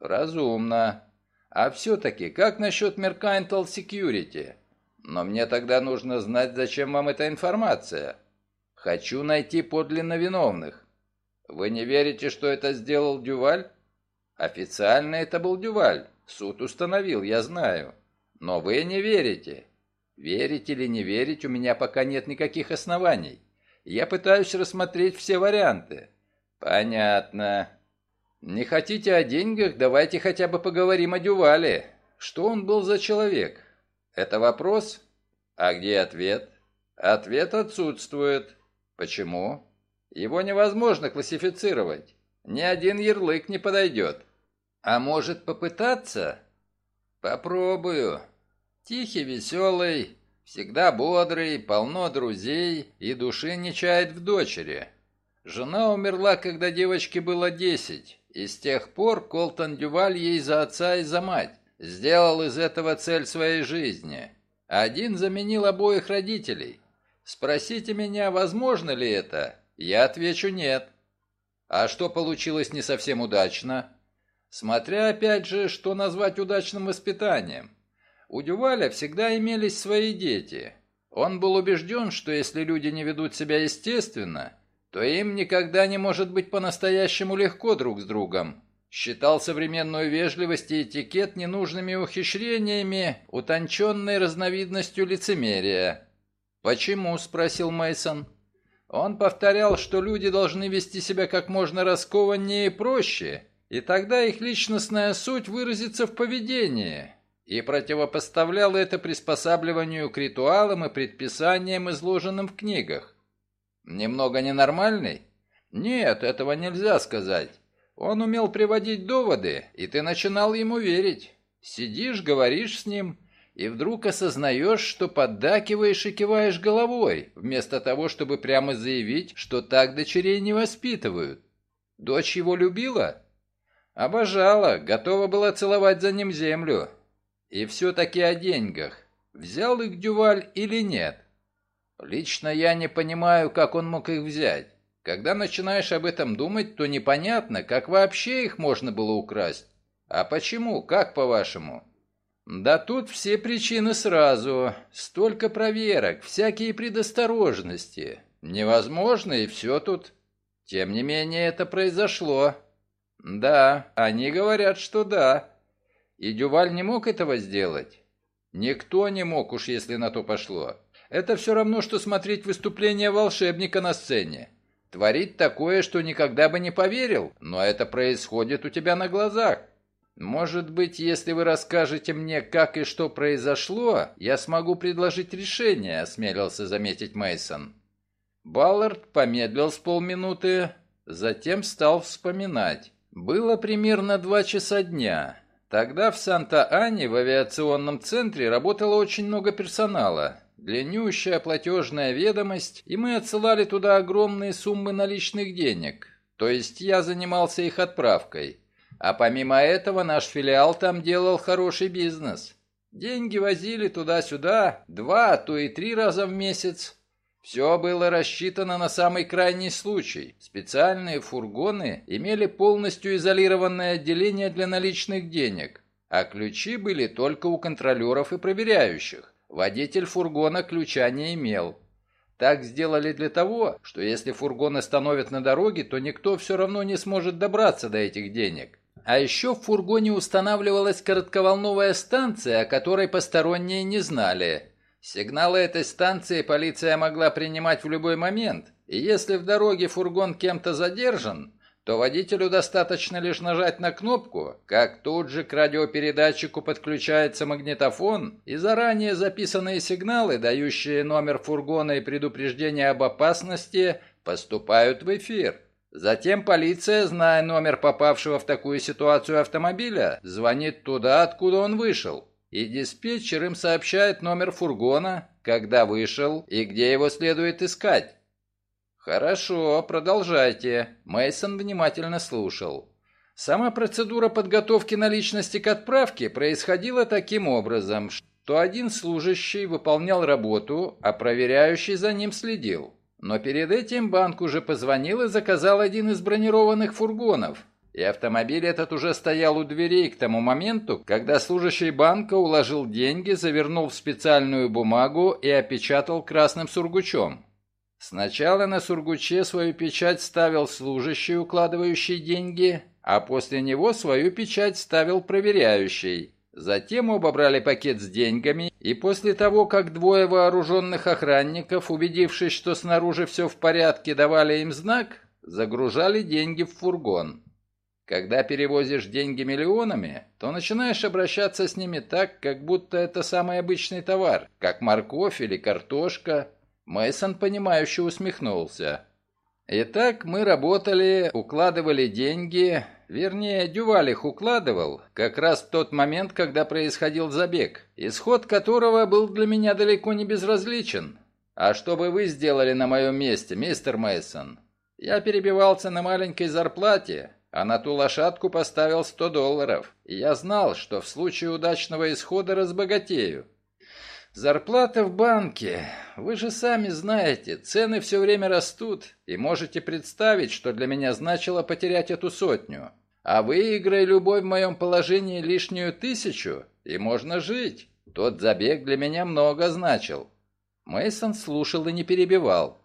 Разумно. А все-таки, как насчет Mercantile Security? Но мне тогда нужно знать, зачем вам эта информация. Хочу найти подлинно виновных. Вы не верите, что это сделал Дюваль? Официально это был Дюваль. Суд установил, я знаю. Но вы не верите. Верить или не верить, у меня пока нет никаких оснований. Я пытаюсь рассмотреть все варианты. Понятно. Не хотите о деньгах, давайте хотя бы поговорим о Дювале. Что он был за человек? Это вопрос? А где ответ? Ответ отсутствует. Почему? Его невозможно классифицировать. Ни один ярлык не подойдет. А может попытаться? Попробую. Тихий, веселый, всегда бодрый, полно друзей и души не чает в дочери. Жена умерла, когда девочке было десять, и с тех пор Колтон Дюваль ей за отца и за мать. Сделал из этого цель своей жизни. Один заменил обоих родителей. Спросите меня, возможно ли это? Я отвечу нет. А что получилось не совсем удачно? Смотря опять же, что назвать удачным воспитанием. У Дюваля всегда имелись свои дети. Он был убежден, что если люди не ведут себя естественно, то им никогда не может быть по-настоящему легко друг с другом считал современную вежливость и этикет ненужными ухищрениями, утонченной разновидностью лицемерия. «Почему?» – спросил Мейсон. Он повторял, что люди должны вести себя как можно раскованнее и проще, и тогда их личностная суть выразится в поведении, и противопоставлял это приспосабливанию к ритуалам и предписаниям, изложенным в книгах. Немного ненормальный? Нет, этого нельзя сказать. Он умел приводить доводы, и ты начинал ему верить. Сидишь, говоришь с ним, и вдруг осознаешь, что поддакиваешь и киваешь головой, вместо того, чтобы прямо заявить, что так дочерей не воспитывают. Дочь его любила? Обожала, готова была целовать за ним землю. И все-таки о деньгах. Взял их Дюваль или нет? Лично я не понимаю, как он мог их взять. Когда начинаешь об этом думать, то непонятно, как вообще их можно было украсть. А почему? Как по-вашему? Да тут все причины сразу. Столько проверок, всякие предосторожности. Невозможно, и все тут. Тем не менее, это произошло. Да, они говорят, что да. И Дюваль не мог этого сделать? Никто не мог, уж если на то пошло. Это все равно, что смотреть выступление волшебника на сцене. Творит такое, что никогда бы не поверил, но это происходит у тебя на глазах. Может быть, если вы расскажете мне, как и что произошло, я смогу предложить решение, осмелился заметить Мейсон. Баллард помедлил с полминуты, затем стал вспоминать. Было примерно два часа дня. Тогда в Санта-Ане в авиационном центре работало очень много персонала длиннющая платежная ведомость, и мы отсылали туда огромные суммы наличных денег. То есть я занимался их отправкой. А помимо этого наш филиал там делал хороший бизнес. Деньги возили туда-сюда два, а то и три раза в месяц. Все было рассчитано на самый крайний случай. Специальные фургоны имели полностью изолированное отделение для наличных денег, а ключи были только у контролеров и проверяющих. Водитель фургона ключа не имел. Так сделали для того, что если фургон остановят на дороге, то никто все равно не сможет добраться до этих денег. А еще в фургоне устанавливалась коротковолновая станция, о которой посторонние не знали. Сигналы этой станции полиция могла принимать в любой момент, и если в дороге фургон кем-то задержан, то водителю достаточно лишь нажать на кнопку, как тут же к радиопередатчику подключается магнитофон, и заранее записанные сигналы, дающие номер фургона и предупреждение об опасности, поступают в эфир. Затем полиция, зная номер попавшего в такую ситуацию автомобиля, звонит туда, откуда он вышел. И диспетчер им сообщает номер фургона, когда вышел и где его следует искать. «Хорошо, продолжайте». Мейсон внимательно слушал. Сама процедура подготовки наличности к отправке происходила таким образом, что один служащий выполнял работу, а проверяющий за ним следил. Но перед этим банк уже позвонил и заказал один из бронированных фургонов. и автомобиль этот уже стоял у дверей к тому моменту, когда служащий банка уложил деньги, завернул в специальную бумагу и опечатал красным сургучом. Сначала на сургуче свою печать ставил служащий, укладывающий деньги, а после него свою печать ставил проверяющий. Затем оба брали пакет с деньгами, и после того, как двое вооруженных охранников, убедившись, что снаружи все в порядке, давали им знак, загружали деньги в фургон. Когда перевозишь деньги миллионами, то начинаешь обращаться с ними так, как будто это самый обычный товар, как морковь или картошка. Мейсон понимающе усмехнулся. Итак, мы работали, укладывали деньги, вернее, Дюваль их укладывал, как раз в тот момент, когда происходил забег, исход которого был для меня далеко не безразличен. А что бы вы сделали на моем месте, мистер Мейсон? Я перебивался на маленькой зарплате, а на ту лошадку поставил 100 долларов. И я знал, что в случае удачного исхода разбогатею. Зарплата в банке. Вы же сами знаете, цены все время растут, и можете представить, что для меня значило потерять эту сотню. А выиграй любой в моем положении лишнюю тысячу, и можно жить. Тот забег для меня много значил. Мейсон слушал и не перебивал.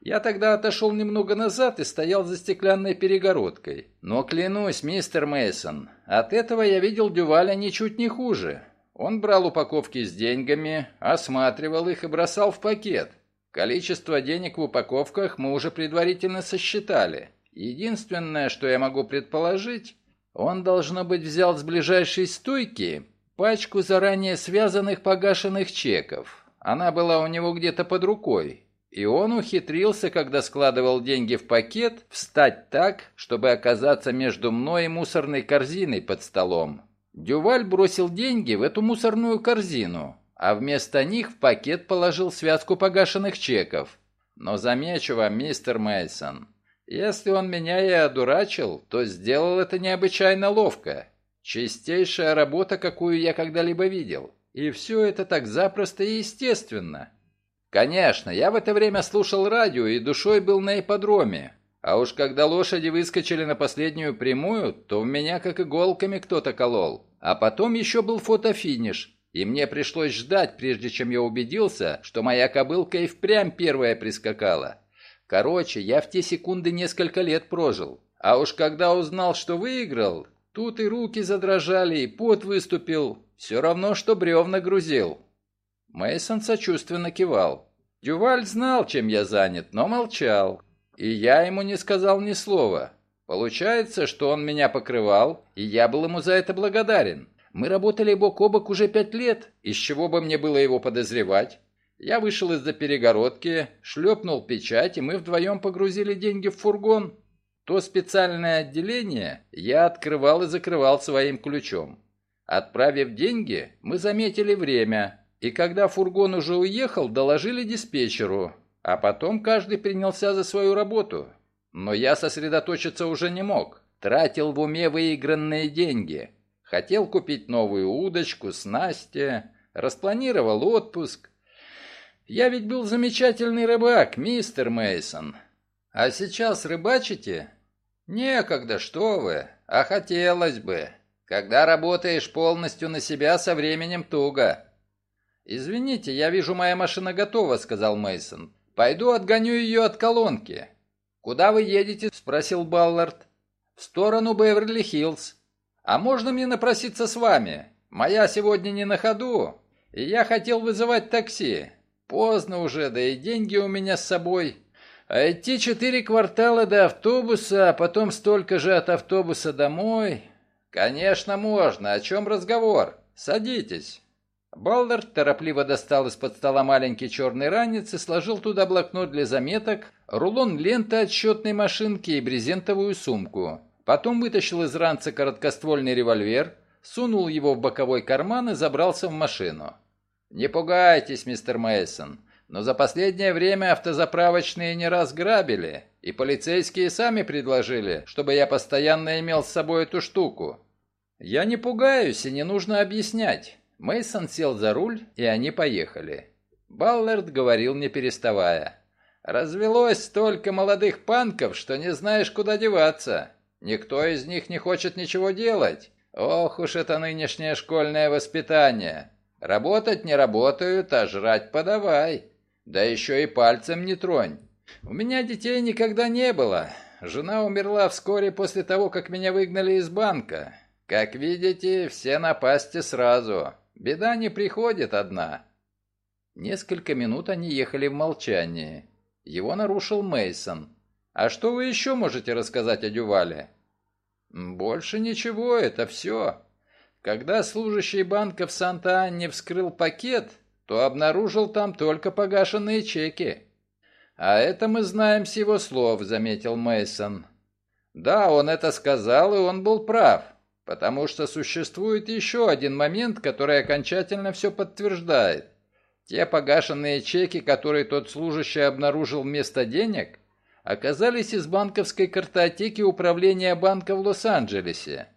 Я тогда отошел немного назад и стоял за стеклянной перегородкой. Но клянусь, мистер Мейсон, от этого я видел Дюваля ничуть не хуже. Он брал упаковки с деньгами, осматривал их и бросал в пакет. Количество денег в упаковках мы уже предварительно сосчитали. Единственное, что я могу предположить, он, должно быть, взял с ближайшей стойки пачку заранее связанных погашенных чеков. Она была у него где-то под рукой, и он ухитрился, когда складывал деньги в пакет, встать так, чтобы оказаться между мной и мусорной корзиной под столом. Дюваль бросил деньги в эту мусорную корзину, а вместо них в пакет положил связку погашенных чеков. Но замечу вам, мистер Мейсон, если он меня и одурачил, то сделал это необычайно ловко. Чистейшая работа, какую я когда-либо видел. И все это так запросто и естественно. Конечно, я в это время слушал радио и душой был на ипподроме. А уж когда лошади выскочили на последнюю прямую, то в меня как иголками кто-то колол. А потом еще был фотофиниш, и мне пришлось ждать, прежде чем я убедился, что моя кобылка и впрямь первая прискакала. Короче, я в те секунды несколько лет прожил. А уж когда узнал, что выиграл, тут и руки задрожали, и пот выступил. Все равно, что бревна грузил. Мейсон сочувственно кивал. Дюваль знал, чем я занят, но молчал. И я ему не сказал ни слова. Получается, что он меня покрывал, и я был ему за это благодарен. Мы работали бок о бок уже пять лет, из чего бы мне было его подозревать? Я вышел из-за перегородки, шлепнул печать, и мы вдвоем погрузили деньги в фургон. То специальное отделение я открывал и закрывал своим ключом. Отправив деньги, мы заметили время, и когда фургон уже уехал, доложили диспетчеру, а потом каждый принялся за свою работу. Но я сосредоточиться уже не мог. Тратил в уме выигранные деньги. Хотел купить новую удочку, снасти, распланировал отпуск. Я ведь был замечательный рыбак, мистер Мейсон. А сейчас рыбачите? Некогда, что вы, а хотелось бы. Когда работаешь полностью на себя, со временем туго. «Извините, я вижу, моя машина готова», — сказал Мейсон. «Пойду отгоню ее от колонки». «Куда вы едете?» — спросил Баллард. «В сторону Беверли-Хиллз. А можно мне напроситься с вами? Моя сегодня не на ходу, и я хотел вызывать такси. Поздно уже, да и деньги у меня с собой. А идти четыре квартала до автобуса, а потом столько же от автобуса домой...» «Конечно, можно. О чем разговор? Садитесь». Балдер торопливо достал из-под стола маленький черный ранец и сложил туда блокнот для заметок, рулон ленты от счетной машинки и брезентовую сумку. Потом вытащил из ранца короткоствольный револьвер, сунул его в боковой карман и забрался в машину. «Не пугайтесь, мистер Мейсон, но за последнее время автозаправочные не раз грабили, и полицейские сами предложили, чтобы я постоянно имел с собой эту штуку. Я не пугаюсь и не нужно объяснять. Мейсон сел за руль, и они поехали. Баллард говорил, не переставая. «Развелось столько молодых панков, что не знаешь, куда деваться. Никто из них не хочет ничего делать. Ох уж это нынешнее школьное воспитание. Работать не работают, а жрать подавай. Да еще и пальцем не тронь. У меня детей никогда не было. Жена умерла вскоре после того, как меня выгнали из банка. Как видите, все напасти сразу. Беда не приходит одна. Несколько минут они ехали в молчании. Его нарушил Мейсон. А что вы еще можете рассказать о Дювале? Больше ничего, это все. Когда служащий банка в Санта-Анне вскрыл пакет, то обнаружил там только погашенные чеки. А это мы знаем с его слов, заметил Мейсон. Да, он это сказал, и он был прав, потому что существует еще один момент, который окончательно все подтверждает. Те погашенные чеки, которые тот служащий обнаружил вместо денег, оказались из банковской картотеки управления банка в Лос-Анджелесе.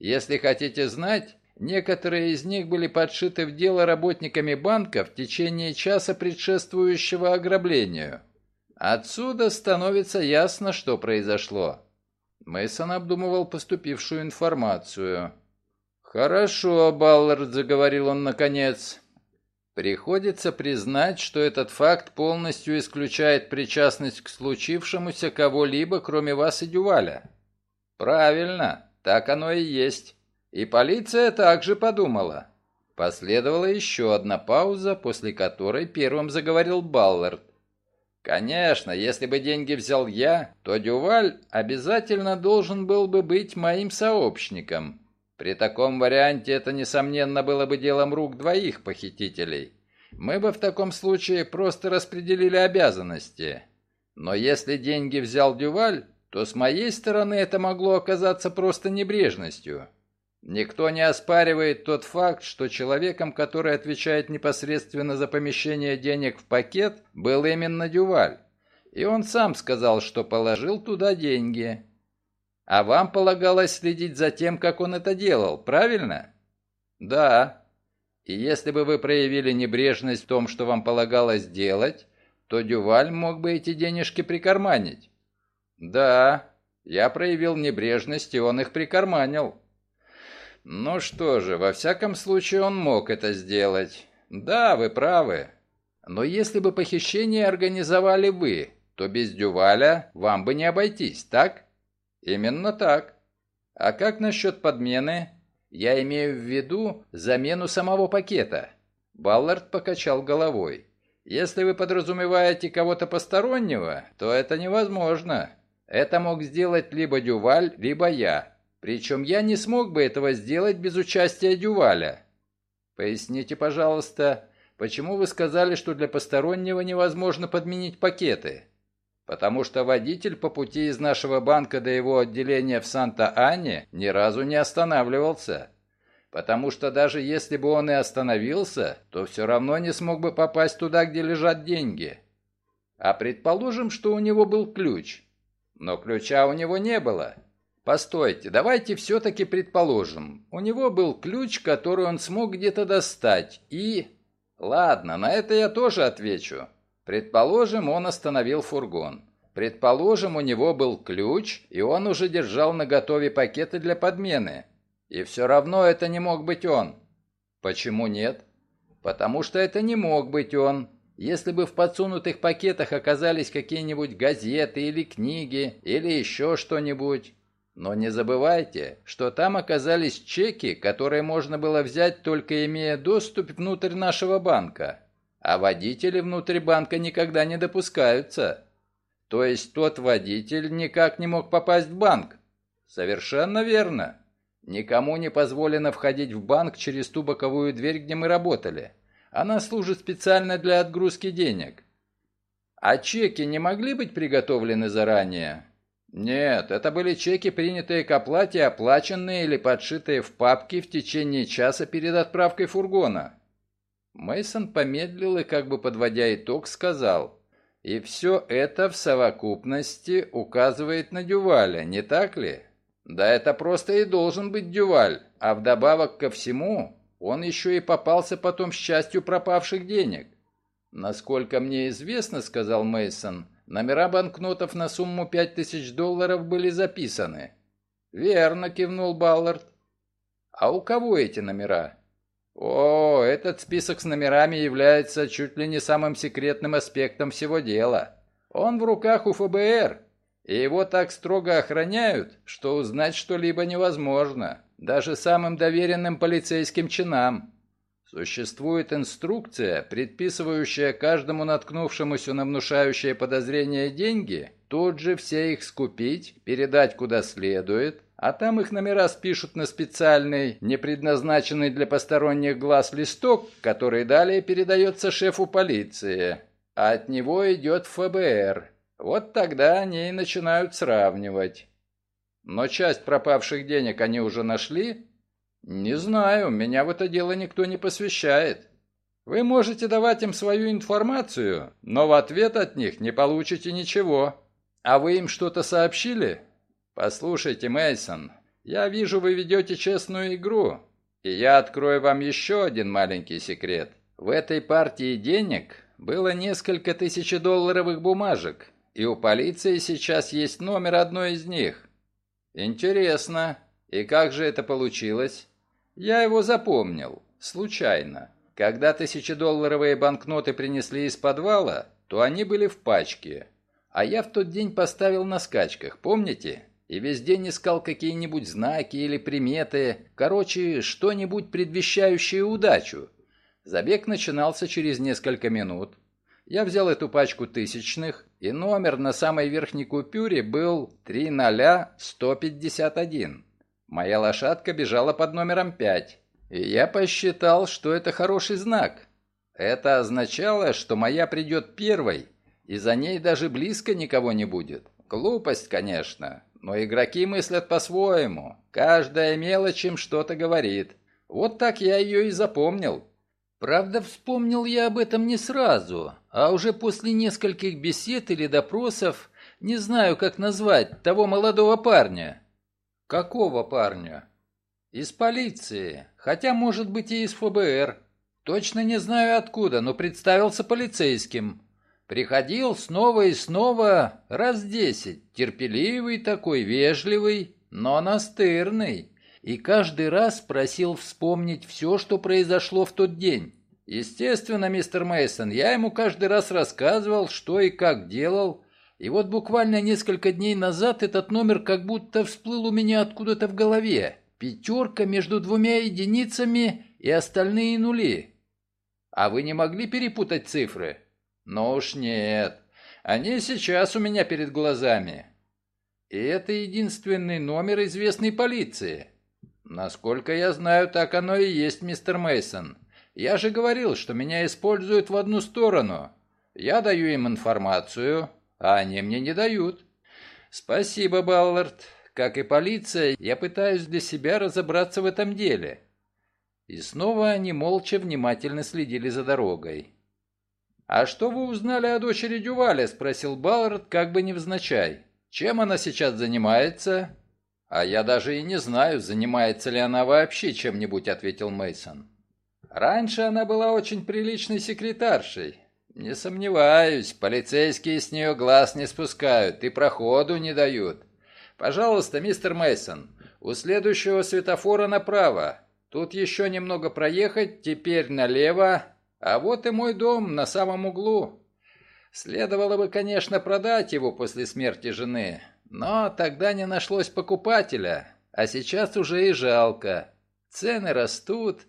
Если хотите знать, некоторые из них были подшиты в дело работниками банка в течение часа предшествующего ограблению. Отсюда становится ясно, что произошло. Мейсон обдумывал поступившую информацию. «Хорошо, Баллард», — заговорил он наконец. Приходится признать, что этот факт полностью исключает причастность к случившемуся кого-либо, кроме вас и Дюваля. Правильно, так оно и есть. И полиция также подумала. Последовала еще одна пауза, после которой первым заговорил Баллард. Конечно, если бы деньги взял я, то Дюваль обязательно должен был бы быть моим сообщником. При таком варианте это, несомненно, было бы делом рук двоих похитителей. Мы бы в таком случае просто распределили обязанности. Но если деньги взял Дюваль, то с моей стороны это могло оказаться просто небрежностью. Никто не оспаривает тот факт, что человеком, который отвечает непосредственно за помещение денег в пакет, был именно Дюваль. И он сам сказал, что положил туда деньги. А вам полагалось следить за тем, как он это делал, правильно? Да. И если бы вы проявили небрежность в том, что вам полагалось делать, то Дюваль мог бы эти денежки прикарманить. Да, я проявил небрежность, и он их прикарманил. Ну что же, во всяком случае он мог это сделать. Да, вы правы. Но если бы похищение организовали вы, то без Дюваля вам бы не обойтись, так? Именно так. А как насчет подмены? Я имею в виду замену самого пакета. Баллард покачал головой. Если вы подразумеваете кого-то постороннего, то это невозможно. Это мог сделать либо Дюваль, либо я. Причем я не смог бы этого сделать без участия Дюваля. Поясните, пожалуйста, почему вы сказали, что для постороннего невозможно подменить пакеты? потому что водитель по пути из нашего банка до его отделения в Санта-Ане ни разу не останавливался. Потому что даже если бы он и остановился, то все равно не смог бы попасть туда, где лежат деньги. А предположим, что у него был ключ. Но ключа у него не было. Постойте, давайте все-таки предположим. У него был ключ, который он смог где-то достать, и... Ладно, на это я тоже отвечу. Предположим, он остановил фургон. Предположим, у него был ключ, и он уже держал наготове пакеты для подмены. И все равно это не мог быть он. Почему нет? Потому что это не мог быть он. Если бы в подсунутых пакетах оказались какие-нибудь газеты или книги, или еще что-нибудь. Но не забывайте, что там оказались чеки, которые можно было взять только имея доступ внутрь нашего банка а водители внутри банка никогда не допускаются. То есть тот водитель никак не мог попасть в банк. Совершенно верно. Никому не позволено входить в банк через ту боковую дверь, где мы работали. Она служит специально для отгрузки денег. А чеки не могли быть приготовлены заранее? Нет, это были чеки, принятые к оплате, оплаченные или подшитые в папке в течение часа перед отправкой фургона. Мейсон помедлил и, как бы подводя итог, сказал, «И все это в совокупности указывает на Дюваля, не так ли?» «Да это просто и должен быть Дюваль, а вдобавок ко всему он еще и попался потом с частью пропавших денег». «Насколько мне известно, — сказал Мейсон, номера банкнотов на сумму пять тысяч долларов были записаны. Верно, кивнул Баллард. А у кого эти номера? О, этот список с номерами является чуть ли не самым секретным аспектом всего дела. Он в руках у ФБР, и его так строго охраняют, что узнать что-либо невозможно, даже самым доверенным полицейским чинам. Существует инструкция, предписывающая каждому наткнувшемуся на внушающее подозрение деньги, тут же все их скупить, передать куда следует, а там их номера спишут на специальный, не предназначенный для посторонних глаз листок, который далее передается шефу полиции, а от него идет ФБР. Вот тогда они и начинают сравнивать. Но часть пропавших денег они уже нашли? Не знаю, меня в это дело никто не посвящает. Вы можете давать им свою информацию, но в ответ от них не получите ничего. А вы им что-то сообщили? «Послушайте, Мейсон, я вижу, вы ведете честную игру, и я открою вам еще один маленький секрет. В этой партии денег было несколько тысячедолларовых бумажек, и у полиции сейчас есть номер одной из них. Интересно, и как же это получилось? Я его запомнил, случайно. Когда тысячедолларовые банкноты принесли из подвала, то они были в пачке, а я в тот день поставил на скачках, помните? и весь день искал какие-нибудь знаки или приметы, короче, что-нибудь предвещающее удачу. Забег начинался через несколько минут. Я взял эту пачку тысячных, и номер на самой верхней купюре был 30151. Моя лошадка бежала под номером 5, и я посчитал, что это хороший знак. Это означало, что моя придет первой, и за ней даже близко никого не будет. Глупость, конечно, но игроки мыслят по-своему. Каждая мелочь им что-то говорит. Вот так я ее и запомнил. Правда, вспомнил я об этом не сразу, а уже после нескольких бесед или допросов, не знаю, как назвать, того молодого парня. Какого парня? Из полиции, хотя, может быть, и из ФБР. Точно не знаю откуда, но представился полицейским. Приходил снова и снова, раз десять, терпеливый такой, вежливый, но настырный. И каждый раз просил вспомнить все, что произошло в тот день. Естественно, мистер Мейсон, я ему каждый раз рассказывал, что и как делал. И вот буквально несколько дней назад этот номер как будто всплыл у меня откуда-то в голове. Пятерка между двумя единицами и остальные нули. А вы не могли перепутать цифры? Но уж нет. Они сейчас у меня перед глазами. И это единственный номер известной полиции. Насколько я знаю, так оно и есть, мистер Мейсон. Я же говорил, что меня используют в одну сторону. Я даю им информацию, а они мне не дают. Спасибо, Баллард. Как и полиция, я пытаюсь для себя разобраться в этом деле. И снова они молча внимательно следили за дорогой. «А что вы узнали о дочери Дюваля?» – спросил Баллард, как бы невзначай. «Чем она сейчас занимается?» «А я даже и не знаю, занимается ли она вообще чем-нибудь», – ответил Мейсон. «Раньше она была очень приличной секретаршей. Не сомневаюсь, полицейские с нее глаз не спускают и проходу не дают. Пожалуйста, мистер Мейсон, у следующего светофора направо. Тут еще немного проехать, теперь налево, а вот и мой дом на самом углу. Следовало бы, конечно, продать его после смерти жены, но тогда не нашлось покупателя, а сейчас уже и жалко. Цены растут,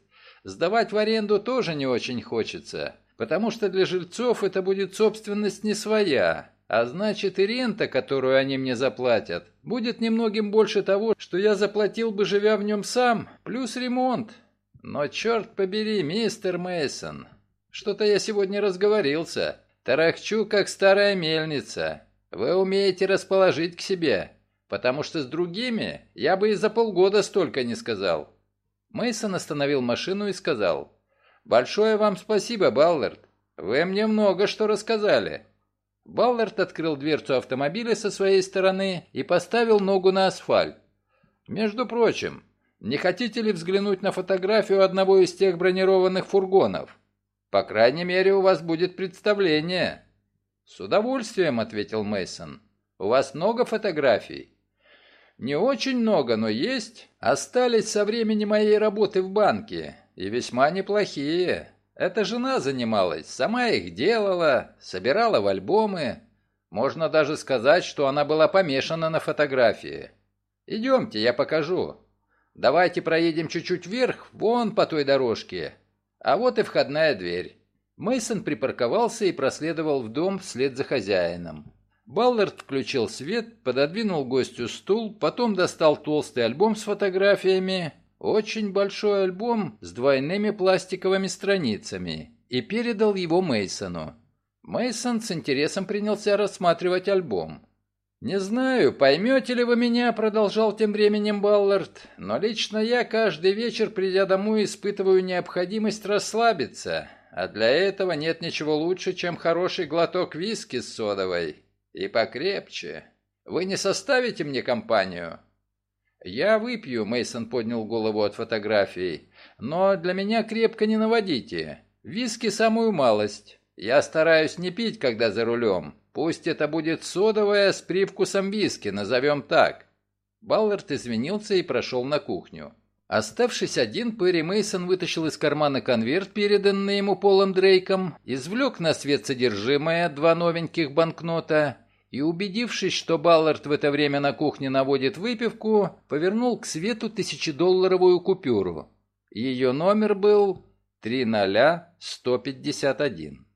сдавать в аренду тоже не очень хочется, потому что для жильцов это будет собственность не своя, а значит и рента, которую они мне заплатят, будет немногим больше того, что я заплатил бы, живя в нем сам, плюс ремонт. Но черт побери, мистер Мейсон, что-то я сегодня разговорился. Тарахчу, как старая мельница. Вы умеете расположить к себе, потому что с другими я бы и за полгода столько не сказал». Мейсон остановил машину и сказал, «Большое вам спасибо, Баллард. Вы мне много что рассказали». Баллард открыл дверцу автомобиля со своей стороны и поставил ногу на асфальт. «Между прочим, не хотите ли взглянуть на фотографию одного из тех бронированных фургонов? По крайней мере, у вас будет представление. С удовольствием, ответил Мейсон. У вас много фотографий? Не очень много, но есть. Остались со времени моей работы в банке. И весьма неплохие. Эта жена занималась, сама их делала, собирала в альбомы. Можно даже сказать, что она была помешана на фотографии. Идемте, я покажу. Давайте проедем чуть-чуть вверх, вон по той дорожке. А вот и входная дверь. Мейсон припарковался и проследовал в дом вслед за хозяином. Баллард включил свет, пододвинул гостю стул, потом достал толстый альбом с фотографиями, очень большой альбом с двойными пластиковыми страницами, и передал его Мейсону. Мейсон с интересом принялся рассматривать альбом. «Не знаю, поймете ли вы меня», — продолжал тем временем Баллард, «но лично я каждый вечер, придя домой, испытываю необходимость расслабиться, а для этого нет ничего лучше, чем хороший глоток виски с содовой. И покрепче. Вы не составите мне компанию?» «Я выпью», — Мейсон поднял голову от фотографии. «Но для меня крепко не наводите. Виски самую малость. Я стараюсь не пить, когда за рулем. Пусть это будет содовая с привкусом виски, назовем так». Баллард извинился и прошел на кухню. Оставшись один, Перри Мейсон вытащил из кармана конверт, переданный ему Полом Дрейком, извлек на свет содержимое, два новеньких банкнота, и, убедившись, что Баллард в это время на кухне наводит выпивку, повернул к свету тысячедолларовую купюру. Ее номер был 30151.